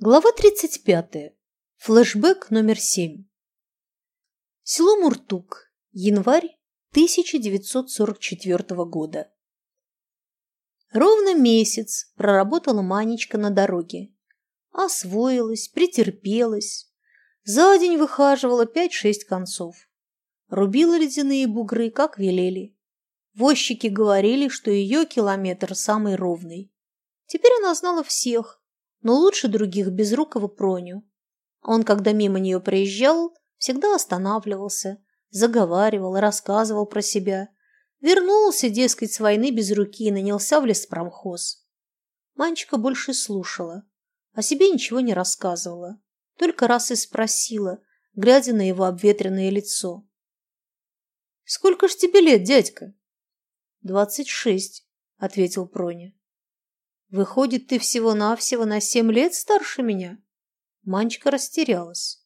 Глава 35. Флэшбэк номер 7. Село Муртук. Январь 1944 года. Ровно месяц проработала Манечка на дороге. Освоилась, претерпелась. За день выхаживала пять-шесть концов. Рубила ледяные бугры, как велели. Возчики говорили, что ее километр самый ровный. Теперь она знала всех, но лучше других безрукого Проню. Он, когда мимо нее проезжал, всегда останавливался, заговаривал, рассказывал про себя. Вернулся, дескать, с войны без руки и нанялся в леспромхоз. Манчика больше слушала, о себе ничего не рассказывала, только раз и спросила, глядя на его обветренное лицо. «Сколько ж тебе лет, дядька?» «Двадцать шесть», — ответил Проня. Выходит, ты всего-навсего на семь лет старше меня? Манечка растерялась.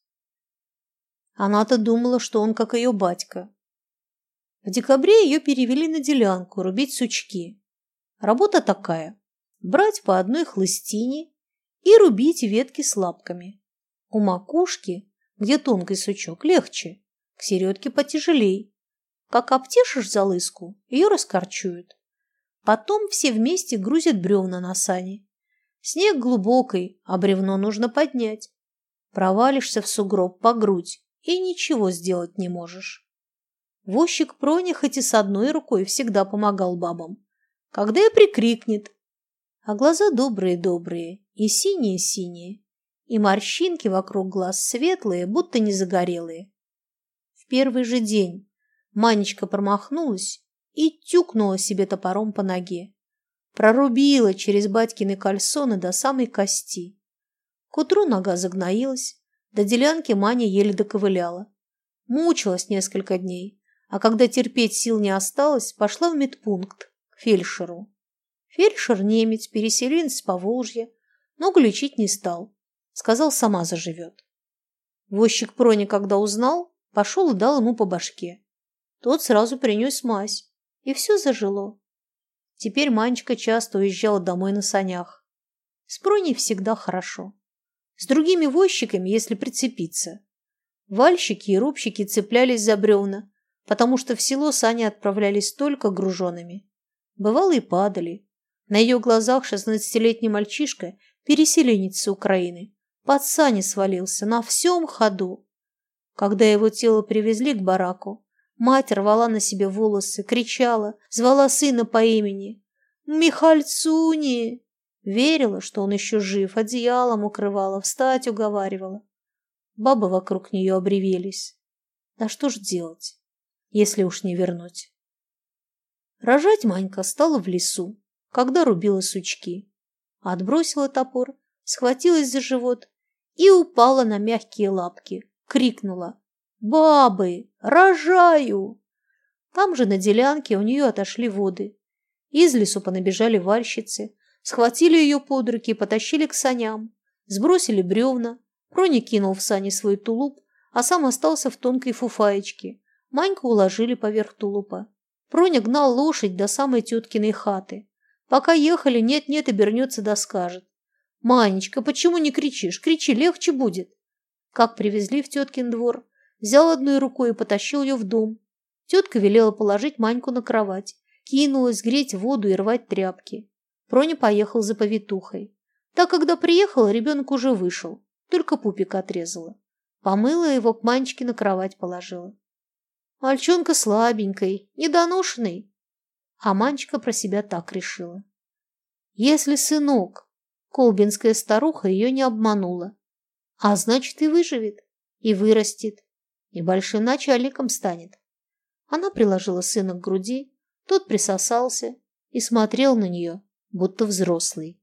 Она-то думала, что он как ее батька. В декабре ее перевели на делянку рубить сучки. Работа такая – брать по одной хлыстине и рубить ветки с лапками. У макушки, где тонкий сучок, легче, к середке потяжелей. Как обтешишь залыску, ее раскорчуют. Потом все вместе грузят бревна на сани. Снег глубокий, а бревно нужно поднять. Провалишься в сугроб по грудь и ничего сделать не можешь. Возчик Проня хоть и с одной рукой всегда помогал бабам. Когда и прикрикнет. А глаза добрые-добрые и синие-синие, и морщинки вокруг глаз светлые, будто не загорелые. В первый же день Манечка промахнулась и тюкнула себе топором по ноге. Прорубила через батькины кальсоны до самой кости. К утру нога загноилась, до делянки Маня еле доковыляла. Мучилась несколько дней, а когда терпеть сил не осталось, пошла в медпункт, к фельдшеру. Фельдшер немец, переселенец с Поволжья, ногу лечить не стал. Сказал, сама заживет. Возчик Прони, когда узнал, пошел и дал ему по башке. Тот сразу принес мазь и все зажило. Теперь Манечка часто уезжала домой на санях. С Проней всегда хорошо. С другими возчиками, если прицепиться. Вальщики и рубщики цеплялись за бревна, потому что в село сани отправлялись только груженными. Бывало и падали. На ее глазах шестнадцатилетний мальчишка, переселенец с Украины, под сани свалился на всем ходу. Когда его тело привезли к бараку, Мать рвала на себе волосы, кричала, звала сына по имени. «Михальцуни!» Верила, что он еще жив, одеялом укрывала, встать уговаривала. Бабы вокруг нее обревелись. Да что ж делать, если уж не вернуть? Рожать Манька стала в лесу, когда рубила сучки. Отбросила топор, схватилась за живот и упала на мягкие лапки, крикнула «Бабы! Рожаю!» Там же на делянке у нее отошли воды. Из лесу понабежали вальщицы, схватили ее под руки и потащили к саням, сбросили бревна. Проня кинул в сани свой тулуп, а сам остался в тонкой фуфаечке. Маньку уложили поверх тулупа. Проня гнал лошадь до самой теткиной хаты. Пока ехали, нет-нет, обернется да скажет. «Манечка, почему не кричишь? Кричи, легче будет». Как привезли в теткин двор, взял одной рукой и потащил ее в дом. Тетка велела положить Маньку на кровать, кинулась греть воду и рвать тряпки. Проня поехал за повитухой. Так, когда приехала, ребенок уже вышел, только пупик отрезала. Помыла его, к Манечке на кровать положила. Мальчонка слабенькой, недоношенный. А Манечка про себя так решила. Если сынок, колбинская старуха ее не обманула, а значит и выживет, и вырастет, и большим начальником станет. Она приложила сына к груди, тот присосался и смотрел на нее, будто взрослый.